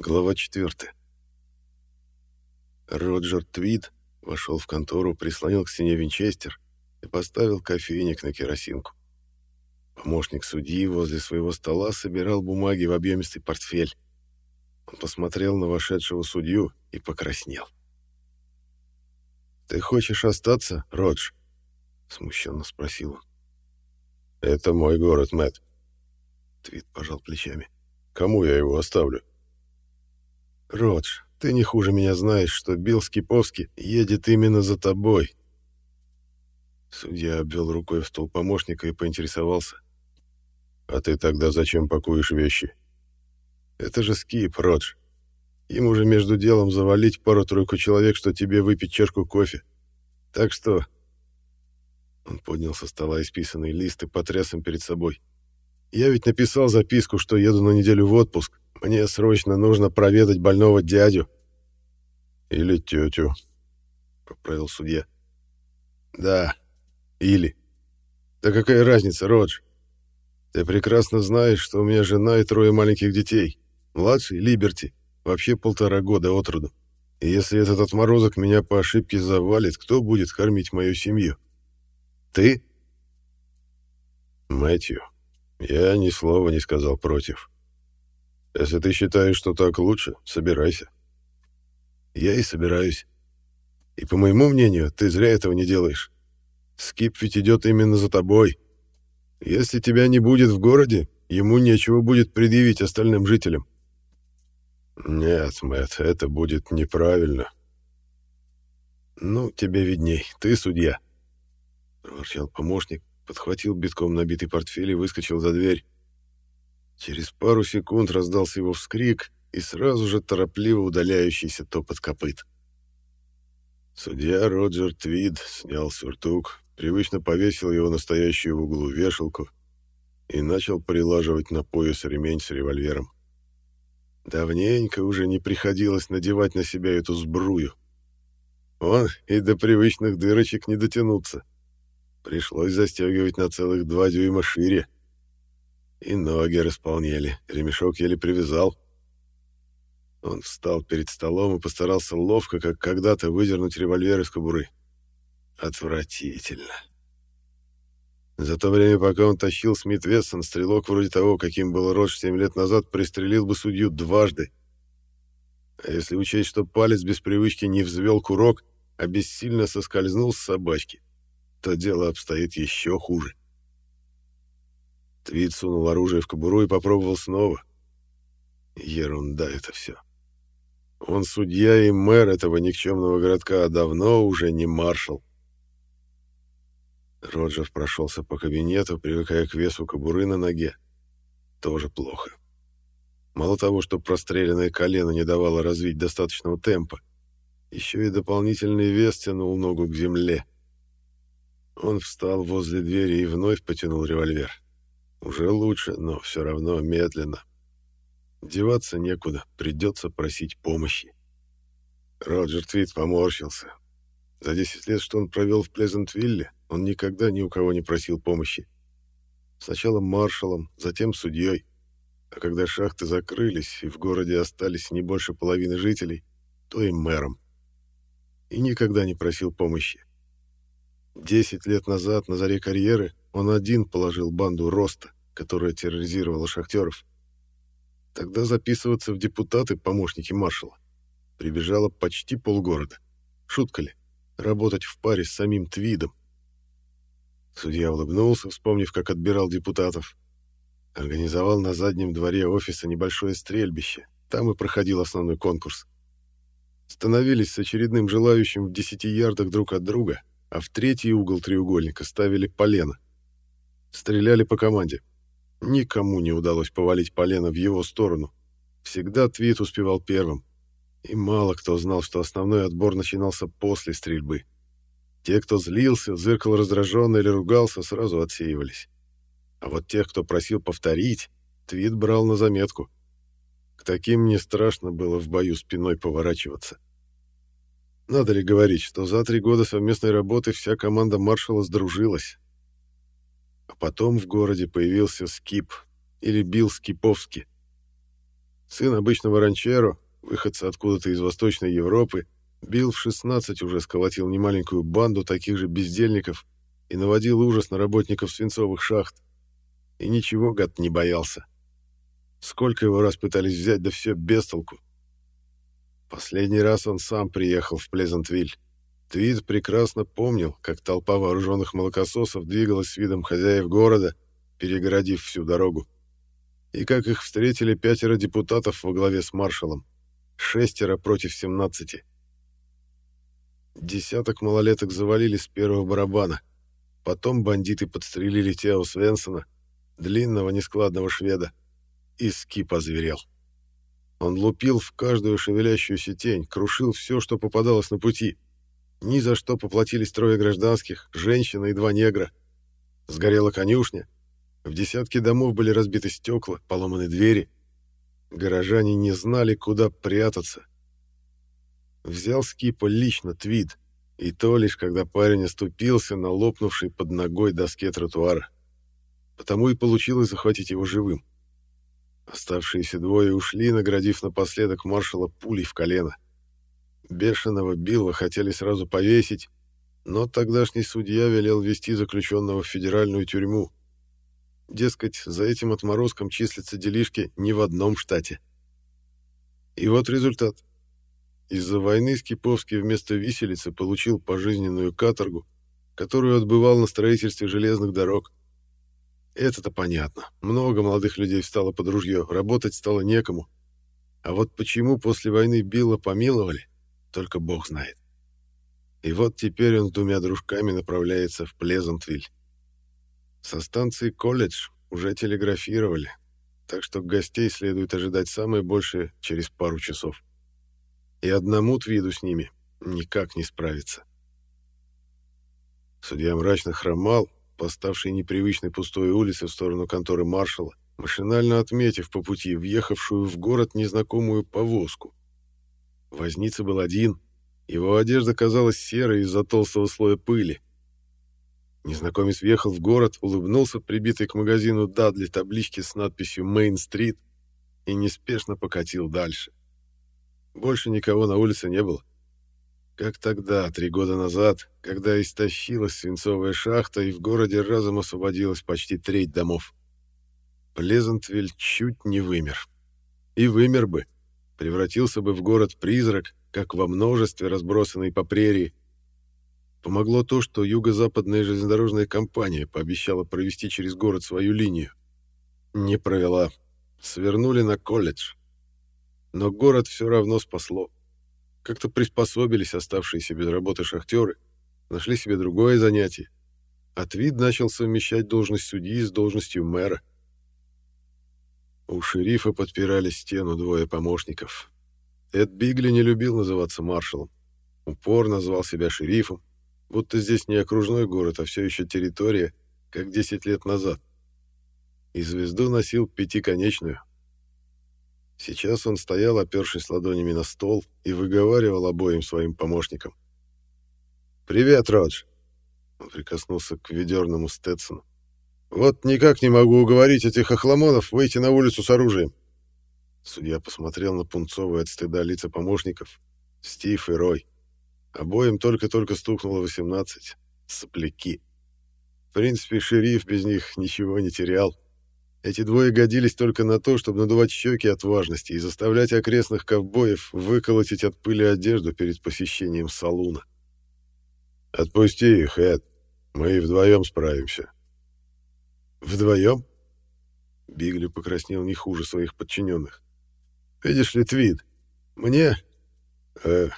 Глава 4. Роджер Твит вошел в контору, прислонил к стене винчестер и поставил кофейник на керосинку. Помощник судьи возле своего стола собирал бумаги в объемистый портфель. Он посмотрел на вошедшего судью и покраснел. «Ты хочешь остаться, Родж?» — смущенно спросил он. «Это мой город, Мэтт. Твит пожал плечами. «Кому я его оставлю?» «Родж, ты не хуже меня знаешь, что Билл Скиповский едет именно за тобой». Судья обвел рукой в стол помощника и поинтересовался. «А ты тогда зачем пакуешь вещи?» «Это же Скип, Родж. Им уже между делом завалить пару-тройку человек, что тебе выпить чашку кофе. Так что...» Он поднял со стола исписанный лист и потряс им перед собой. «Я ведь написал записку, что еду на неделю в отпуск. Мне срочно нужно проведать больного дядю. Или тетю, поправил судья. Да, или. Да какая разница, Родж? Ты прекрасно знаешь, что у меня жена и трое маленьких детей. Младший — Либерти, вообще полтора года от роду. И если этот отморозок меня по ошибке завалит, кто будет кормить мою семью? Ты? Мэтью, я ни слова не сказал против. Если ты считаешь, что так лучше, собирайся. Я и собираюсь. И по моему мнению, ты зря этого не делаешь. Скип ведь идет именно за тобой. Если тебя не будет в городе, ему нечего будет предъявить остальным жителям. Нет, Мэтт, это будет неправильно. Ну, тебе видней, ты судья. Проворчал помощник, подхватил битком набитый портфель и выскочил за дверь. Через пару секунд раздался его вскрик и сразу же торопливо удаляющийся топот копыт. Судья Роджер Твид снял сюртук, привычно повесил его настоящую в углу вешалку и начал прилаживать на пояс ремень с револьвером. Давненько уже не приходилось надевать на себя эту сбрую. Он и до привычных дырочек не дотянуться. Пришлось застегивать на целых два дюйма шире — и ноги располнели, ремешок еле привязал. Он встал перед столом и постарался ловко, как когда-то, выдернуть револьвер из кобуры. Отвратительно. За то время, пока он тащил Смит Вессон, стрелок вроде того, каким был Родж семь лет назад, пристрелил бы судью дважды. А если учесть, что палец без привычки не взвел курок, а бессильно соскользнул с собачки, то дело обстоит еще хуже. Твит сунул оружие в кобуру и попробовал снова. Ерунда это все. Он судья и мэр этого никчемного городка, а давно уже не маршал. Роджер прошелся по кабинету, привыкая к весу кобуры на ноге. Тоже плохо. Мало того, что простреленное колено не давало развить достаточного темпа, еще и дополнительный вес тянул ногу к земле. Он встал возле двери и вновь потянул револьвер. Уже лучше, но все равно медленно. Деваться некуда, придется просить помощи. Роджер Твит поморщился. За 10 лет, что он провел в Плезентвилле, он никогда ни у кого не просил помощи. Сначала маршалом, затем судьей. А когда шахты закрылись и в городе остались не больше половины жителей, то и мэром. И никогда не просил помощи. Десять лет назад, на заре карьеры, он один положил банду Роста, которая терроризировала шахтеров. Тогда записываться в депутаты помощники маршала. Прибежало почти полгорода. Шутка ли? Работать в паре с самим Твидом. Судья улыбнулся, вспомнив, как отбирал депутатов. Организовал на заднем дворе офиса небольшое стрельбище. Там и проходил основной конкурс. Становились с очередным желающим в десяти ярдах друг от друга, а в третий угол треугольника ставили полено. Стреляли по команде. Никому не удалось повалить полено в его сторону. Всегда Твит успевал первым. И мало кто знал, что основной отбор начинался после стрельбы. Те, кто злился, зыркал раздраженно или ругался, сразу отсеивались. А вот тех, кто просил повторить, Твит брал на заметку. К таким не страшно было в бою спиной поворачиваться. Надо ли говорить, что за три года совместной работы вся команда маршала сдружилась. А потом в городе появился Скип, или Билл Скиповский. Сын обычного ранчеро, выходца откуда-то из Восточной Европы, Билл в 16 уже сколотил немаленькую банду таких же бездельников и наводил ужас на работников свинцовых шахт. И ничего, гад, не боялся. Сколько его раз пытались взять, да все без толку. Последний раз он сам приехал в Плезантвиль. Твид прекрасно помнил, как толпа вооруженных молокососов двигалась с видом хозяев города, перегородив всю дорогу. И как их встретили пятеро депутатов во главе с маршалом. Шестеро против семнадцати. Десяток малолеток завалили с первого барабана. Потом бандиты подстрелили Тео Свенсона, длинного нескладного шведа, и Скип озверел. Он лупил в каждую шевелящуюся тень, крушил все, что попадалось на пути. Ни за что поплатились трое гражданских, женщина и два негра. Сгорела конюшня. В десятке домов были разбиты стекла, поломаны двери. Горожане не знали, куда прятаться. Взял Скипа лично Твид, и то лишь, когда парень оступился на лопнувшей под ногой доске тротуара. Потому и получилось захватить его живым. Оставшиеся двое ушли, наградив напоследок маршала пулей в колено. Бешеного Билла хотели сразу повесить, но тогдашний судья велел вести заключенного в федеральную тюрьму. Дескать, за этим отморозком числятся делишки не в одном штате. И вот результат. Из-за войны Скиповский вместо виселицы получил пожизненную каторгу, которую отбывал на строительстве железных дорог. Это-то понятно. Много молодых людей встало под ружье, работать стало некому. А вот почему после войны Билла помиловали, только бог знает. И вот теперь он с двумя дружками направляется в Плезантвиль. Со станции «Колледж» уже телеграфировали, так что гостей следует ожидать самое большее через пару часов. И одному Твиду с ними никак не справиться. Судья мрачно хромал, поставшей непривычной пустой улице в сторону конторы маршала, машинально отметив по пути въехавшую в город незнакомую повозку. Возница был один, его одежда казалась серой из-за толстого слоя пыли. Незнакомец въехал в город, улыбнулся прибитой к магазину Дадли табличке с надписью «Мейн-стрит» и неспешно покатил дальше. Больше никого на улице не было. Как тогда, три года назад, когда истощилась свинцовая шахта и в городе разом освободилась почти треть домов. Плезантвиль чуть не вымер. И вымер бы. Превратился бы в город-призрак, как во множестве, разбросанный по прерии. Помогло то, что юго-западная железнодорожная компания пообещала провести через город свою линию. Не провела. Свернули на колледж. Но город все равно спасло. Как-то приспособились оставшиеся без работы шахтеры, нашли себе другое занятие. Отвид начал совмещать должность судьи с должностью мэра. У шерифа подпирали стену двое помощников. Эд Бигли не любил называться маршалом. Упор назвал себя шерифом, будто здесь не окружной город, а все еще территория, как 10 лет назад. И звезду носил пятиконечную. Сейчас он стоял, опершись ладонями на стол, и выговаривал обоим своим помощникам. «Привет, Родж!» Он прикоснулся к ведерному Стетсону. «Вот никак не могу уговорить этих охламонов выйти на улицу с оружием». Судья посмотрел на пунцовые от стыда лица помощников. Стив и Рой. Обоим только-только стукнуло 18. Сопляки. В принципе, шериф без них ничего не терял. Эти двое годились только на то, чтобы надувать щеки от важности и заставлять окрестных ковбоев выколотить от пыли одежду перед посещением салуна. «Отпусти их, Эд. Мы и вдвоем справимся». «Вдвоем?» Бигли покраснел не хуже своих подчиненных. «Видишь ли, Твид, мне... Э,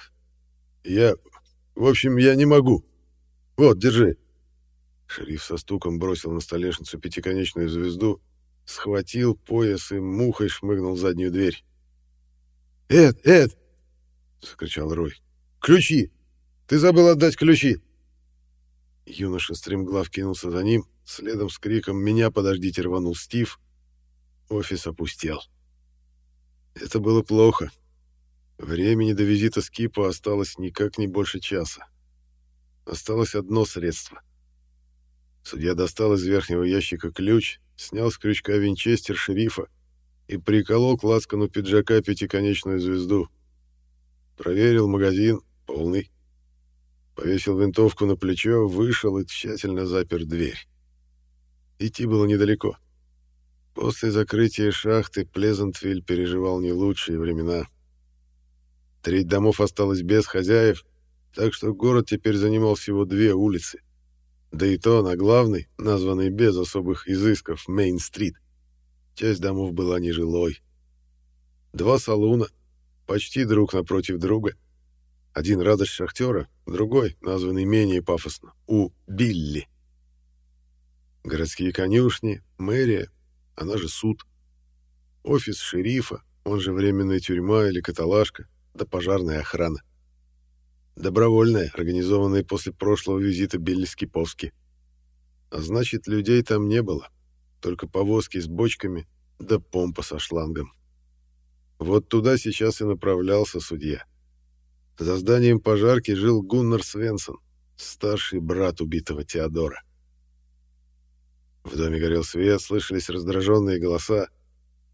я... В общем, я не могу. Вот, держи». Шериф со стуком бросил на столешницу пятиконечную звезду схватил пояс и мухой шмыгнул в заднюю дверь. «Эд, Эд!» — закричал Рой. «Ключи! Ты забыл отдать ключи!» Юноша стремглав кинулся за ним, следом с криком «Меня подождите!» рванул Стив. Офис опустел. Это было плохо. Времени до визита Скипа осталось никак не больше часа. Осталось одно средство. Судья достал из верхнего ящика ключ, снял с крючка винчестер шерифа, и приколол к лацкану пиджака пятиконечную звезду. Проверил магазин, полный. Повесил винтовку на плечо, вышел и тщательно запер дверь. Идти было недалеко. После закрытия шахты Плезантвиль переживал не лучшие времена. Треть домов осталась без хозяев, так что город теперь занимал всего две улицы. Да и то на главной, названной без особых изысков Мейн-стрит. Часть домов была нежилой. Два салуна, почти друг напротив друга. Один радость шахтера, другой, названный менее пафосно, у Билли. Городские конюшни, мэрия, она же суд. Офис шерифа, он же временная тюрьма или каталажка, да пожарная охрана. Добровольная, организованная после прошлого визита Билли Скиповски. А значит, людей там не было, только повозки с бочками да помпа со шлангом. Вот туда сейчас и направлялся судья. За зданием пожарки жил Гуннар Свенсон, старший брат убитого Теодора. В доме горел свет, слышались раздраженные голоса.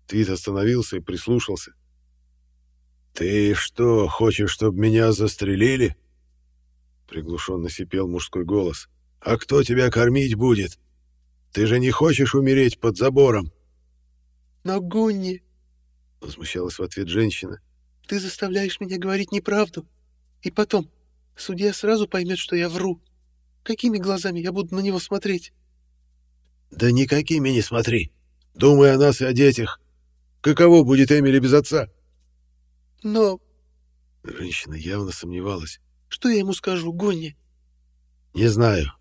Твит остановился и прислушался. «Ты что, хочешь, чтобы меня застрелили?» Приглушенно сипел мужской голос. «А кто тебя кормить будет? Ты же не хочешь умереть под забором?» «Но, Гунни...» — возмущалась в ответ женщина. «Ты заставляешь меня говорить неправду. И потом, судья сразу поймет, что я вру. Какими глазами я буду на него смотреть?» «Да никакими не смотри. Думай о нас и о детях. Каково будет Эмили без отца?» «Но...» Женщина явно сомневалась. «Что я ему скажу, Гонни?» «Не знаю.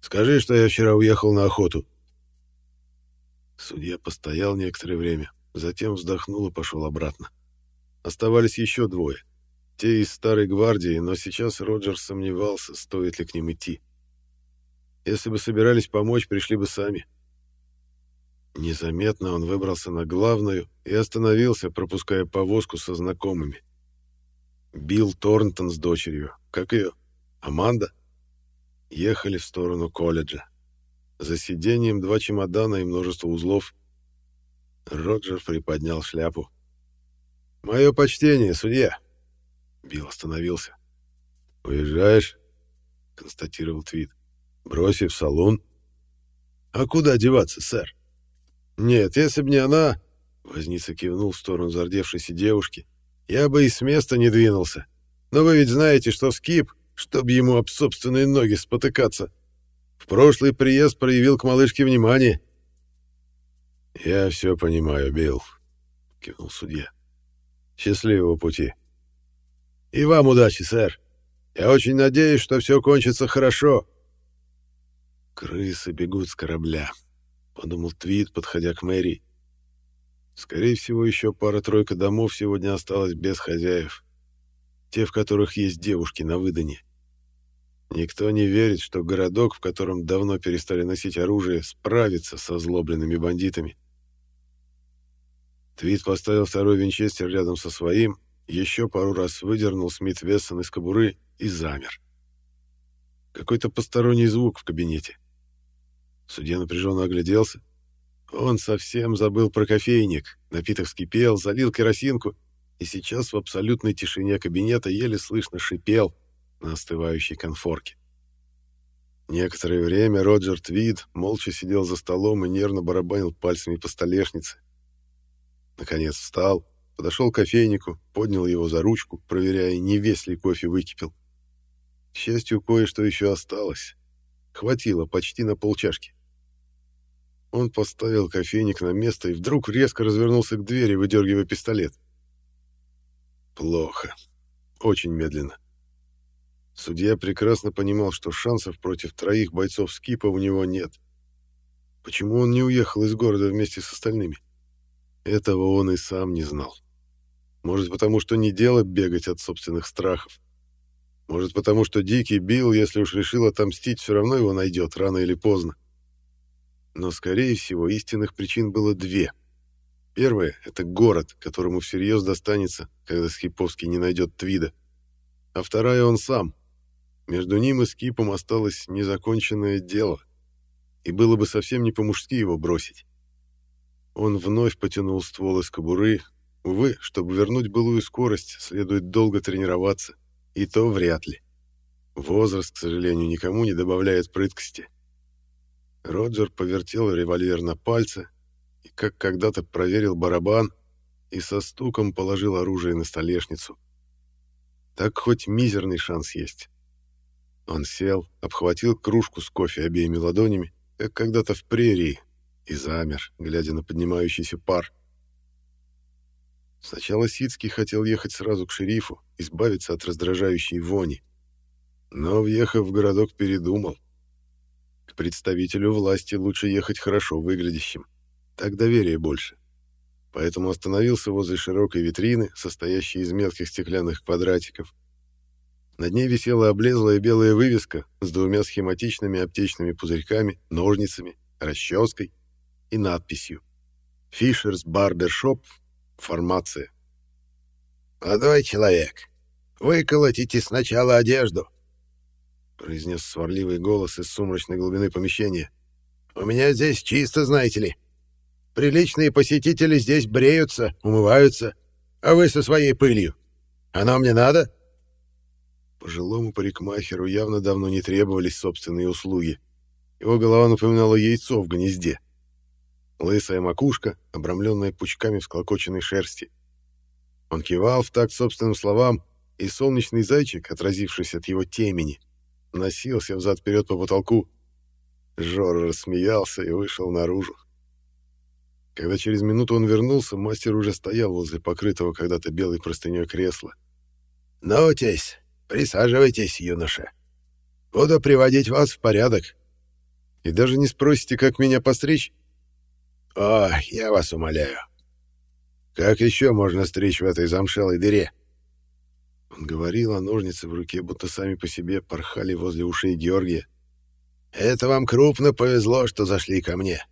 Скажи, что я вчера уехал на охоту». Судья постоял некоторое время, затем вздохнул и пошел обратно. Оставались еще двое. Те из старой гвардии, но сейчас Роджер сомневался, стоит ли к ним идти. Если бы собирались помочь, пришли бы сами. Незаметно он выбрался на главную и остановился, пропуская повозку со знакомыми. Билл Торнтон с дочерью, как ее, Аманда, ехали в сторону колледжа. За сиденьем два чемодана и множество узлов. Роджер приподнял шляпу. «Мое почтение, судья!» Билл остановился. «Уезжаешь?» — констатировал Твит. «Бросив салон?» «А куда деваться, сэр?» «Нет, если б не она...» — Возница кивнул в сторону зардевшейся девушки. «Я бы и с места не двинулся. Но вы ведь знаете, что Скип, чтобы ему об собственные ноги спотыкаться, в прошлый приезд проявил к малышке внимание». «Я все понимаю, Билл», — кивнул судья. «Счастливого пути». «И вам удачи, сэр. Я очень надеюсь, что все кончится хорошо». «Крысы бегут с корабля», подумал Твит, подходя к Мэри. Скорее всего, еще пара-тройка домов сегодня осталась без хозяев. Те, в которых есть девушки на выдане. Никто не верит, что городок, в котором давно перестали носить оружие, справится со злобленными бандитами. Твит поставил второй винчестер рядом со своим, еще пару раз выдернул Смит Вессон из кобуры и замер. Какой-то посторонний звук в кабинете. Судья напряженно огляделся. Он совсем забыл про кофейник. Напиток вскипел, залил керосинку, и сейчас в абсолютной тишине кабинета еле слышно шипел на остывающей конфорке. Некоторое время Роджер Твид молча сидел за столом и нервно барабанил пальцами по столешнице. Наконец встал, подошел к кофейнику, поднял его за ручку, проверяя, не весь ли кофе выкипел. К счастью, кое-что еще осталось. Хватило почти на полчашки. Он поставил кофейник на место и вдруг резко развернулся к двери, выдергивая пистолет. Плохо. Очень медленно. Судья прекрасно понимал, что шансов против троих бойцов Скипа у него нет. Почему он не уехал из города вместе с остальными? Этого он и сам не знал. Может, потому что не дело бегать от собственных страхов. Может, потому что Дикий Билл, если уж решил отомстить, все равно его найдет, рано или поздно. Но, скорее всего, истинных причин было две. Первая — это город, которому всерьез достанется, когда Скиповский не найдет Твида. А вторая — он сам. Между ним и Скипом осталось незаконченное дело, и было бы совсем не по-мужски его бросить. он вновь потянул ствол из кобуры. Увы, чтобы вернуть былую скорость, следует долго тренироваться, и то вряд ли. Возраст, к сожалению, никому не добавляет прыткости. Роджер повертел револьвер на пальце и, как когда-то, проверил барабан и со стуком положил оружие на столешницу. Так хоть мизерный шанс есть. Он сел, обхватил кружку с кофе обеими ладонями, как когда-то в прерии, и замер, глядя на поднимающийся пар. Сначала Сицкий хотел ехать сразу к шерифу, избавиться от раздражающей вони. Но, въехав в городок, передумал. Представителю власти лучше ехать хорошо выглядящим. Так доверия больше. Поэтому остановился возле широкой витрины, состоящей из мелких стеклянных квадратиков. Над ней висела облезлая белая вывеска с двумя схематичными аптечными пузырьками, ножницами, расческой и надписью «Фишерс Барбершоп. Формация». «Молодой человек, вы колотите сначала одежду», — произнес сварливый голос из сумрачной глубины помещения. «У меня здесь чисто, знаете ли. Приличные посетители здесь бреются, умываются, а вы со своей пылью. Оно мне надо?» Пожилому парикмахеру явно давно не требовались собственные услуги. Его голова напоминала яйцо в гнезде. Лысая макушка, обрамленная пучками всклокоченной шерсти. Он кивал в такт собственным словам, и солнечный зайчик, отразившись от его темени, носился взад-вперед по потолку. Жора рассмеялся и вышел наружу. Когда через минуту он вернулся, мастер уже стоял возле покрытого когда-то белой простыней кресла. «Ну, тесь, присаживайтесь, юноша. Буду приводить вас в порядок». «И даже не спросите, как меня постричь?» «О, я вас умоляю. Как еще можно стричь в этой замшелой дыре?» Он говорил, а ножницы в руке будто сами по себе порхали возле ушей Георгия. «Это вам крупно повезло, что зашли ко мне.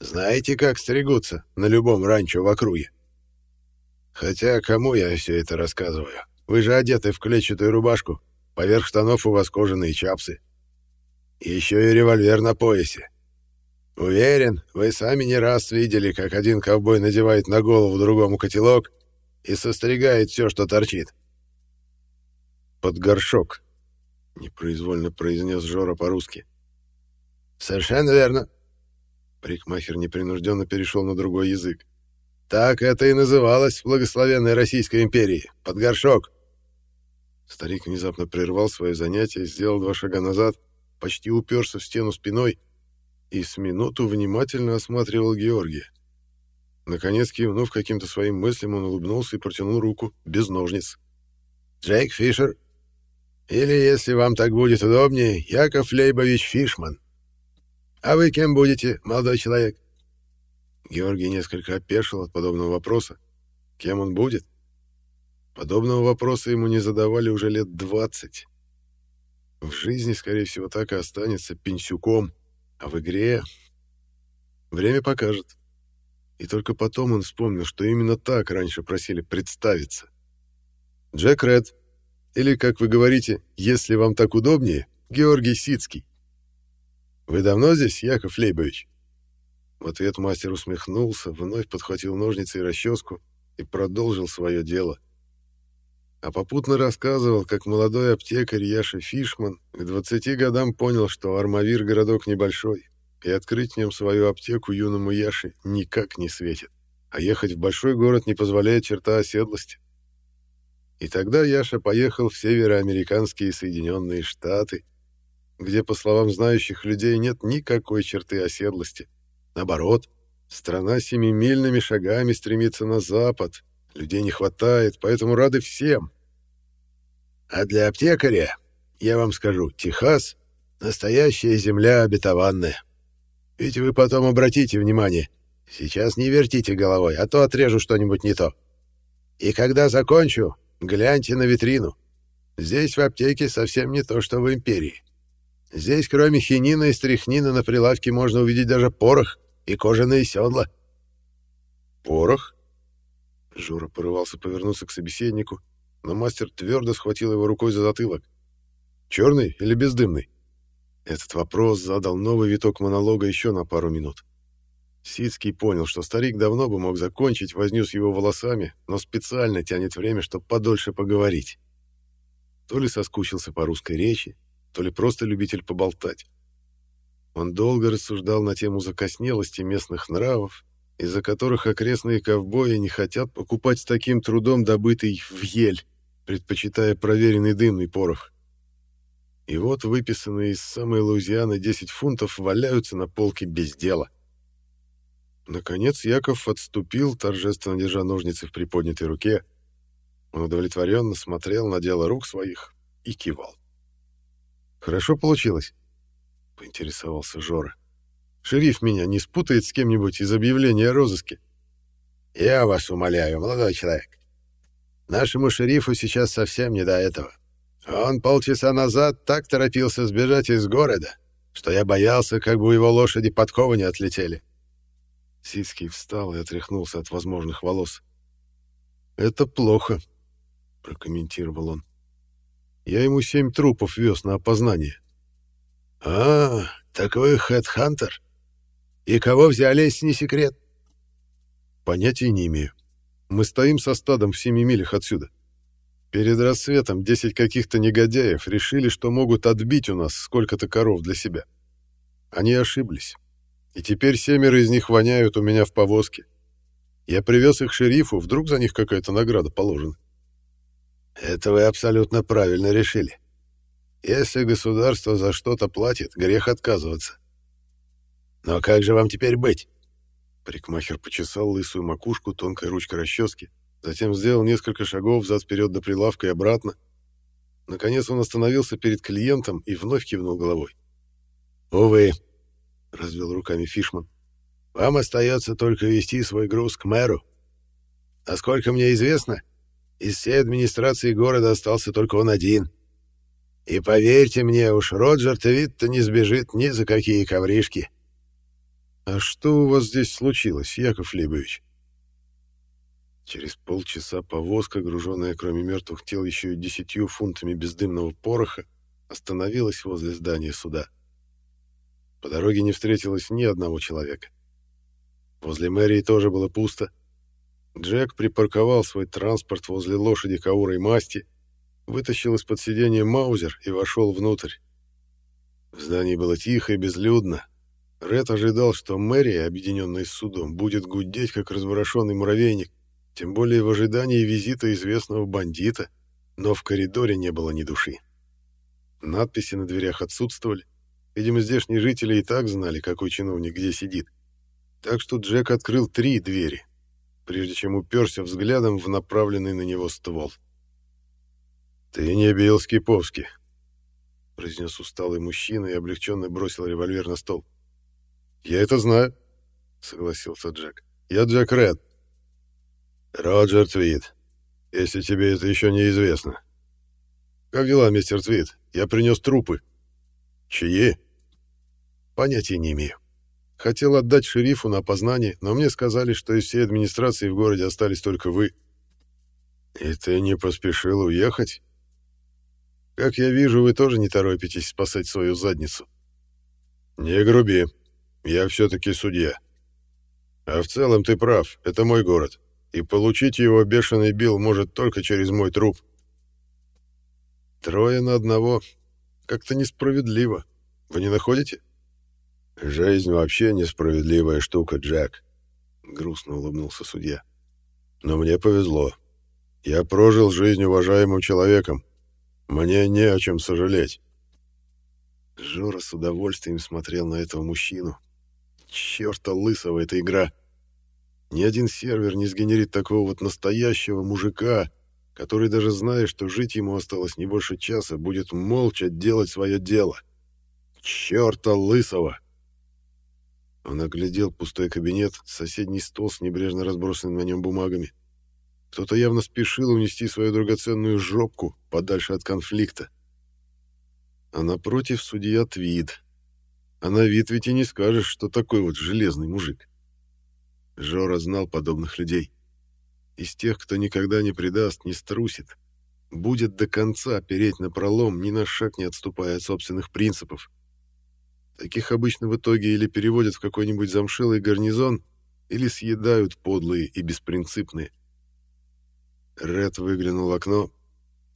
Знаете, как стригутся на любом ранчо в округе? Хотя кому я все это рассказываю? Вы же одеты в клетчатую рубашку, поверх штанов у вас кожаные чапсы. Еще и револьвер на поясе. Уверен, вы сами не раз видели, как один ковбой надевает на голову другому котелок и состригает все, что торчит. «Под горшок», — непроизвольно произнес Жора по-русски. «Совершенно верно», Парикмахер непринужденно перешел на другой язык. «Так это и называлось в благословенной Российской империи. Под горшок». Старик внезапно прервал свое занятие, сделал два шага назад, почти уперся в стену спиной и с минуту внимательно осматривал Георгия. Наконец, кивнув каким-то своим мыслям, он улыбнулся и протянул руку, без ножниц. «Джейк Фишер. Или, если вам так будет удобнее, Яков Лейбович Фишман. «А вы кем будете, молодой человек?» Георгий несколько опешил от подобного вопроса. Кем он будет? Подобного вопроса ему не задавали уже лет двадцать. В жизни, скорее всего, так и останется пенсюком, а в игре... Время покажет. И только потом он вспомнил, что именно так раньше просили представиться. Джек Ред, или, как вы говорите, если вам так удобнее, Георгий Сицкий. «Вы давно здесь, Яков Лейбович?» В ответ мастер усмехнулся, вновь подхватил ножницы и расческу и продолжил свое дело. А попутно рассказывал, как молодой аптекарь Яша Фишман к 20 годам понял, что Армавир городок небольшой, и открыть в нем свою аптеку юному Яше никак не светит, а ехать в большой город не позволяет черта оседлости. И тогда Яша поехал в североамериканские Соединенные Штаты, где, по словам знающих людей, нет никакой черты оседлости. Наоборот, страна семимильными шагами стремится на запад, людей не хватает, поэтому рады всем. А для аптекаря, я вам скажу, Техас — настоящая земля обетованная. Ведь вы потом обратите внимание, сейчас не вертите головой, а то отрежу что-нибудь не то. И когда закончу, гляньте на витрину. Здесь в аптеке совсем не то, что в империи. Здесь, кроме хинина и стряхнина, на прилавке можно увидеть даже порох и кожаные седла. Порох? Жора порывался повернуться к собеседнику, но мастер твердо схватил его рукой за затылок. Черный или бездымный? Этот вопрос задал новый виток монолога еще на пару минут. Сицкий понял, что старик давно бы мог закончить возню с его волосами, но специально тянет время, чтобы подольше поговорить. То ли соскучился по русской речи, то ли просто любитель поболтать. Он долго рассуждал на тему закоснелости местных нравов, из-за которых окрестные ковбои не хотят покупать с таким трудом добытый в ель, предпочитая проверенный дымный порох. И вот выписанные из самой Луизианы 10 фунтов валяются на полке без дела. Наконец Яков отступил, торжественно держа ножницы в приподнятой руке. Он удовлетворенно смотрел на дело рук своих и кивал. «Хорошо получилось?» — поинтересовался Жора. «Шериф меня не спутает с кем-нибудь из объявления о розыске?» «Я вас умоляю, молодой человек. Нашему шерифу сейчас совсем не до этого. Он полчаса назад так торопился сбежать из города, что я боялся, как бы у его лошади подковы не отлетели. Сицкий встал и отряхнулся от возможных волос. «Это плохо», — прокомментировал он. «Я ему семь трупов вез на опознание». «А, такой хедхантер? И кого взяли, если не секрет?» «Понятия не имею. Мы стоим со стадом в семи милях отсюда. Перед рассветом десять каких-то негодяев решили, что могут отбить у нас сколько-то коров для себя. Они ошиблись. И теперь семеро из них воняют у меня в повозке. Я привез их шерифу, вдруг за них какая-то награда положена. Это вы абсолютно правильно решили. Если государство за что-то платит, грех отказываться. Но как же вам теперь быть? Парикмахер почесал лысую макушку тонкой ручкой расчески, затем сделал несколько шагов взад-вперед до прилавка и обратно. Наконец он остановился перед клиентом и вновь кивнул головой. «Увы», — развел руками Фишман, — «вам остается только вести свой груз к мэру. Насколько мне известно, из всей администрации города остался только он один. И поверьте мне, уж Роджер Твитт-то не сбежит ни за какие ковришки». «А что у вас здесь случилось, Яков Лебович?» Через полчаса повозка, груженная кроме мертвых тел еще и десятью фунтами бездымного пороха, остановилась возле здания суда. По дороге не встретилось ни одного человека. Возле мэрии тоже было пусто. Джек припарковал свой транспорт возле лошади каурой масти, вытащил из-под сиденья маузер и вошел внутрь. В здании было тихо и безлюдно. Ред ожидал, что мэрия, объединенная с судом, будет гудеть, как разворошенный муравейник, тем более в ожидании визита известного бандита, но в коридоре не было ни души. Надписи на дверях отсутствовали. Видимо, здешние жители и так знали, какой чиновник где сидит. Так что Джек открыл три двери, прежде чем уперся взглядом в направленный на него ствол. «Ты не бил Скиповски», — произнес усталый мужчина и облегченно бросил револьвер на стол. «Я это знаю», — согласился Джек. «Я Джек Ред, «Роджер Твит, если тебе это еще не известно». «Как дела, мистер Твит? Я принес трупы». «Чьи?» «Понятия не имею. Хотел отдать шерифу на опознание, но мне сказали, что из всей администрации в городе остались только вы». «И ты не поспешил уехать?» «Как я вижу, вы тоже не торопитесь спасать свою задницу». «Не груби. Я все-таки судья. А в целом ты прав, это мой город и получить его бешеный Билл может только через мой труп. Трое на одного. Как-то несправедливо. Вы не находите? Жизнь вообще несправедливая штука, Джек. Грустно улыбнулся судья. Но мне повезло. Я прожил жизнь уважаемым человеком. Мне не о чем сожалеть. Жора с удовольствием смотрел на этого мужчину. Чёрта лысого эта игра. Ни один сервер не сгенерит такого вот настоящего мужика, который даже зная, что жить ему осталось не больше часа, будет молча делать свое дело. Чёрта лысого! Он оглядел пустой кабинет, соседний стол с небрежно разбросанными на нем бумагами. Кто-то явно спешил унести свою драгоценную жопку подальше от конфликта. А напротив судья Твид. А на вид ведь и не скажешь, что такой вот железный мужик. Жора знал подобных людей. Из тех, кто никогда не предаст, не струсит. Будет до конца переть на пролом, ни на шаг не отступая от собственных принципов. Таких обычно в итоге или переводят в какой-нибудь замшелый гарнизон, или съедают подлые и беспринципные. Ред выглянул в окно.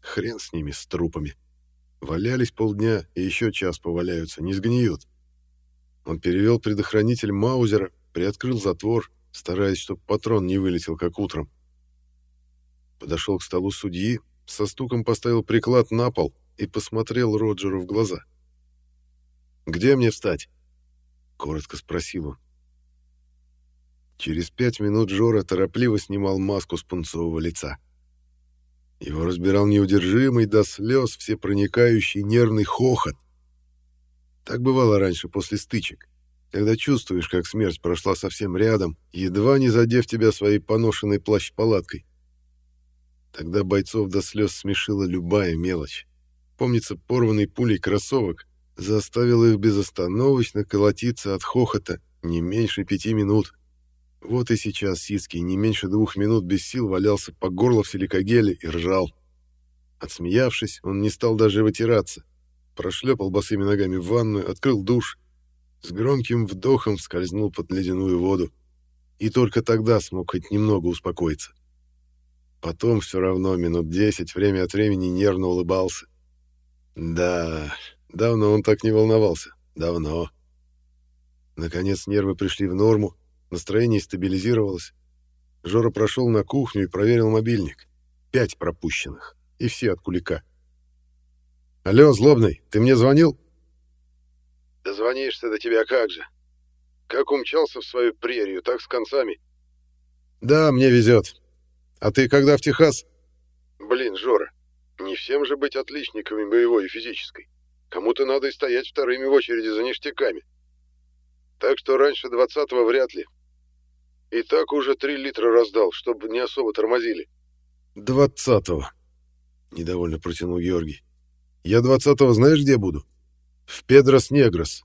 Хрен с ними, с трупами. Валялись полдня и еще час поваляются, не сгниют. Он перевел предохранитель Маузера, приоткрыл затвор, стараясь, чтобы патрон не вылетел, как утром. Подошел к столу судьи, со стуком поставил приклад на пол и посмотрел Роджеру в глаза. «Где мне встать?» — коротко спросил он. Через пять минут Жора торопливо снимал маску с пунцового лица. Его разбирал неудержимый до слез всепроникающий нервный хохот. Так бывало раньше после стычек, когда чувствуешь, как смерть прошла совсем рядом, едва не задев тебя своей поношенной плащ-палаткой. Тогда бойцов до слез смешила любая мелочь. Помнится, порванный пулей кроссовок заставил их безостановочно колотиться от хохота не меньше пяти минут. Вот и сейчас Сицкий не меньше двух минут без сил валялся по горло в силикогеле и ржал. Отсмеявшись, он не стал даже вытираться. Прошлепал босыми ногами в ванную, открыл душ. С громким вдохом скользнул под ледяную воду. И только тогда смог хоть немного успокоиться. Потом все равно минут десять время от времени нервно улыбался. Да, давно он так не волновался. Давно. Наконец нервы пришли в норму, Настроение стабилизировалось. Жора прошел на кухню и проверил мобильник. Пять пропущенных. И все от кулика. «Алло, Злобный, ты мне звонил?» «Дозвонишься до тебя как же. Как умчался в свою прерию, так с концами». «Да, мне везет. А ты когда в Техас?» «Блин, Жора, не всем же быть отличниками боевой и физической. Кому-то надо и стоять вторыми в очереди за ништяками. Так что раньше двадцатого вряд ли. И так уже три литра раздал, чтобы не особо тормозили. Двадцатого. Недовольно протянул Георгий. Я двадцатого знаешь где буду? В Педрос-Негрос.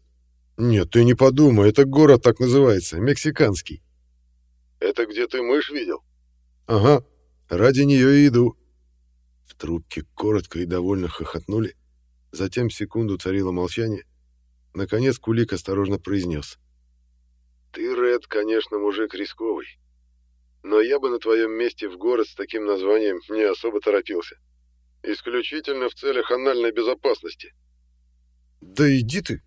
Нет, ты не подумай, это город так называется, мексиканский. Это где ты мышь видел? Ага, ради нее и иду. В трубке коротко и довольно хохотнули. Затем секунду царило молчание. Наконец Кулик осторожно произнес. Ты, Ред, конечно, мужик рисковый. Но я бы на твоем месте в город с таким названием не особо торопился. Исключительно в целях анальной безопасности. Да иди ты,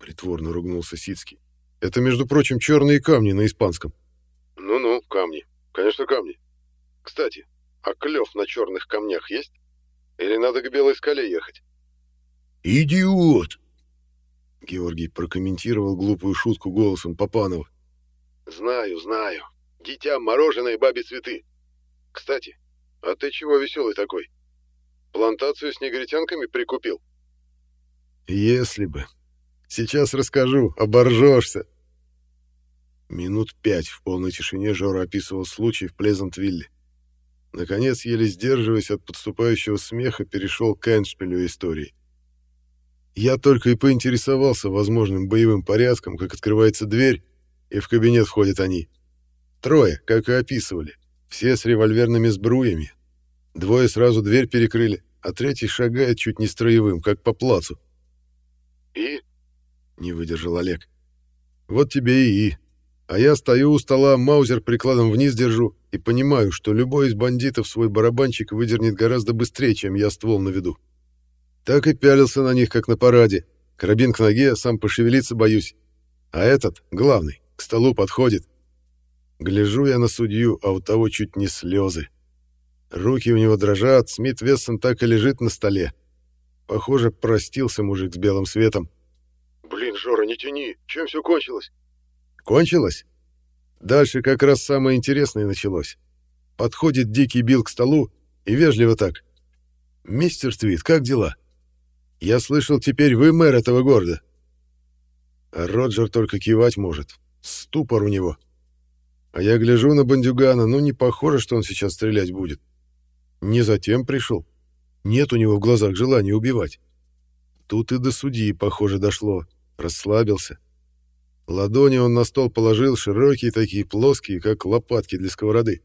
притворно ругнулся Сицкий. Это, между прочим, черные камни на испанском. Конечно, камни. Кстати, а клев на черных камнях есть? Или надо к Белой скале ехать? Идиот! Георгий прокомментировал глупую шутку голосом Попанова. «Знаю, знаю. Дитя мороженое бабе цветы. Кстати, а ты чего веселый такой? Плантацию с негритянками прикупил?» «Если бы. Сейчас расскажу, оборжешься». Минут пять в полной тишине Жора описывал случай в Плезантвилле. Наконец, еле сдерживаясь от подступающего смеха, перешел к Эншпилю истории. Я только и поинтересовался возможным боевым порядком, как открывается дверь, и в кабинет входят они. Трое, как и описывали, все с револьверными сбруями. Двое сразу дверь перекрыли, а третий шагает чуть не строевым, как по плацу. «И?» — не выдержал Олег. «Вот тебе и и. А я стою у стола, маузер прикладом вниз держу и понимаю, что любой из бандитов свой барабанчик выдернет гораздо быстрее, чем я ствол наведу. Так и пялился на них, как на параде. Карабин к ноге, сам пошевелиться боюсь. А этот, главный, к столу подходит. Гляжу я на судью, а у того чуть не слезы. Руки у него дрожат, Смит Вессон так и лежит на столе. Похоже, простился мужик с белым светом. «Блин, Жора, не тяни, чем все кончилось?» «Кончилось?» Дальше как раз самое интересное началось. Подходит Дикий Билл к столу и вежливо так. «Мистер Твит, как дела?» Я слышал, теперь вы мэр этого города. А Роджер только кивать может. Ступор у него. А я гляжу на бандюгана, ну не похоже, что он сейчас стрелять будет. Не затем пришел. Нет у него в глазах желания убивать. Тут и до судьи, похоже, дошло. Расслабился. Ладони он на стол положил, широкие такие, плоские, как лопатки для сковороды.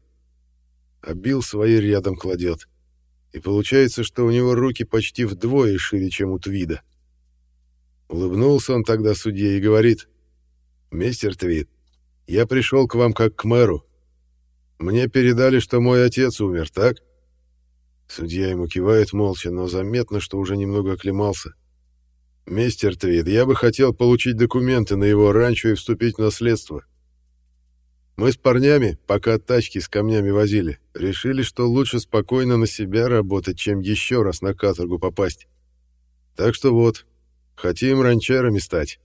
А бил свои рядом кладет. И получается, что у него руки почти вдвое шире, чем у Твида. Улыбнулся он тогда судье и говорит, «Мистер Твит, я пришел к вам как к мэру. Мне передали, что мой отец умер, так?» Судья ему кивает молча, но заметно, что уже немного оклемался. «Мистер Твит, я бы хотел получить документы на его ранчо и вступить в наследство. Мы с парнями, пока тачки с камнями возили, решили, что лучше спокойно на себя работать, чем еще раз на каторгу попасть. Так что вот, хотим ранчерами стать.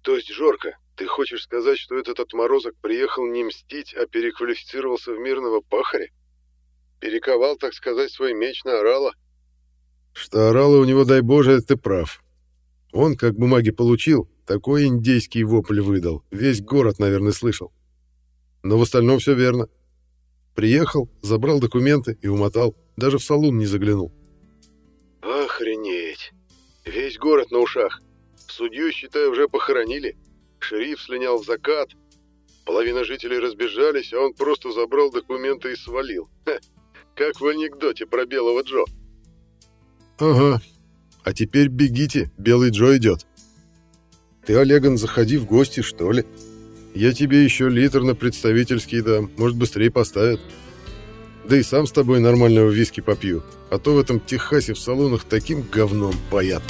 То есть, Жорка, ты хочешь сказать, что этот отморозок приехал не мстить, а переквалифицировался в мирного пахаря? Перековал, так сказать, свой меч на орала? Что орала у него, дай боже, ты прав. Он, как бумаги получил, такой индейский вопль выдал. Весь город, наверное, слышал. Но в остальном все верно. Приехал, забрал документы и умотал. Даже в салон не заглянул. Охренеть. Весь город на ушах. Судью, считай, уже похоронили. Шериф слинял в закат. Половина жителей разбежались, а он просто забрал документы и свалил. Ха, как в анекдоте про белого Джо. Ага. А теперь бегите, белый Джо идет. Ты, Олеган, заходи в гости, что ли? Я тебе еще литр на представительский дам, может, быстрее поставят. Да и сам с тобой нормального виски попью, а то в этом Техасе в салонах таким говном поят.